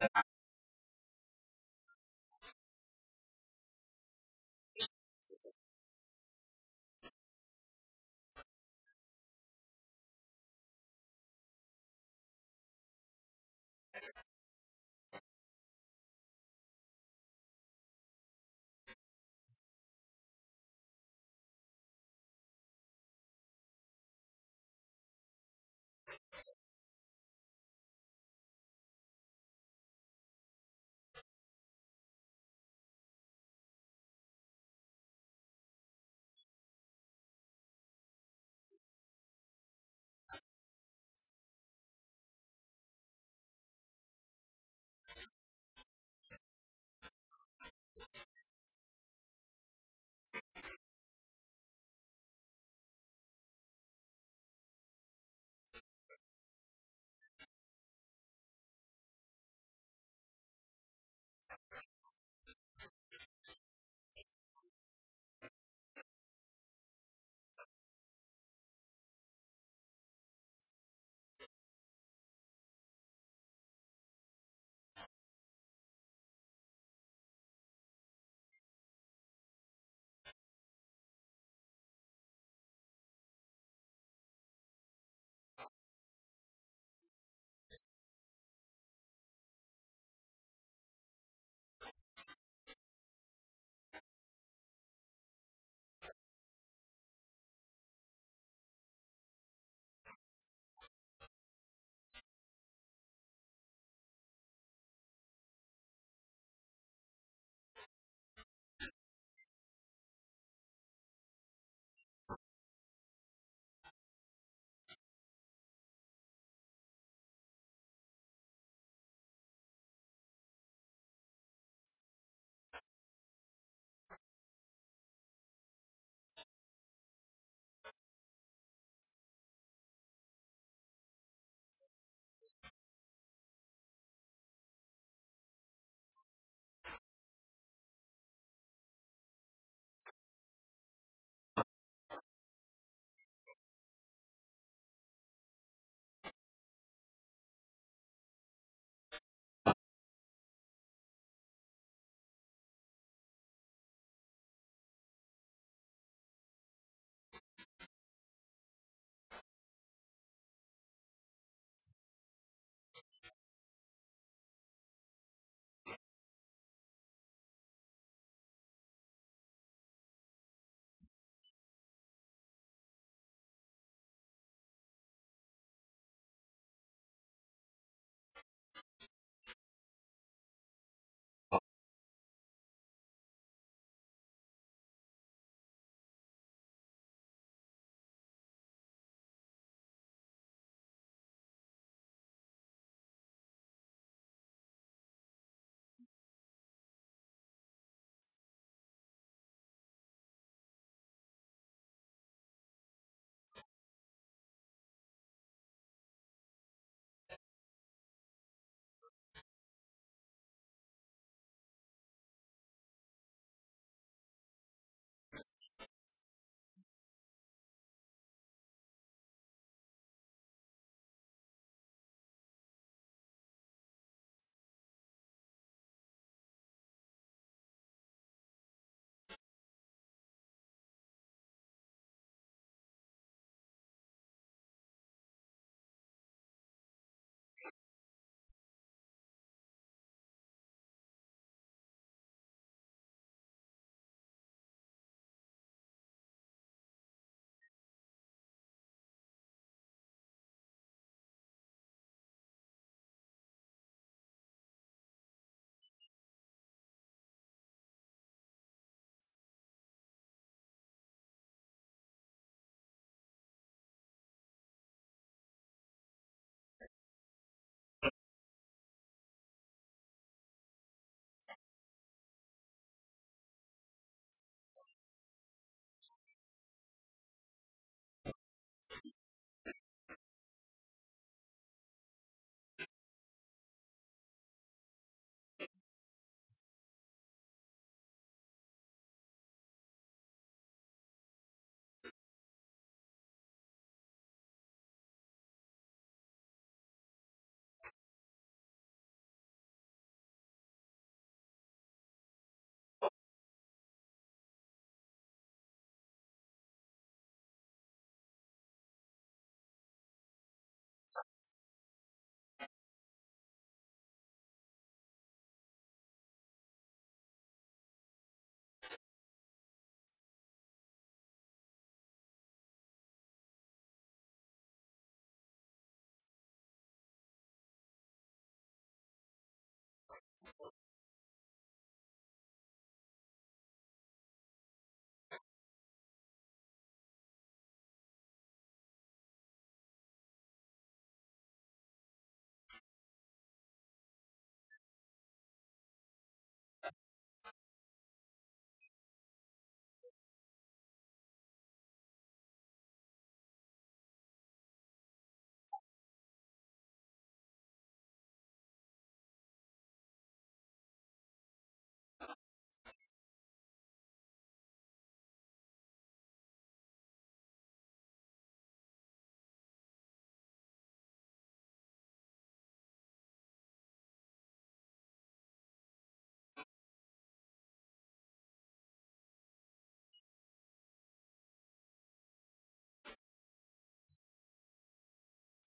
that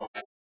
Okay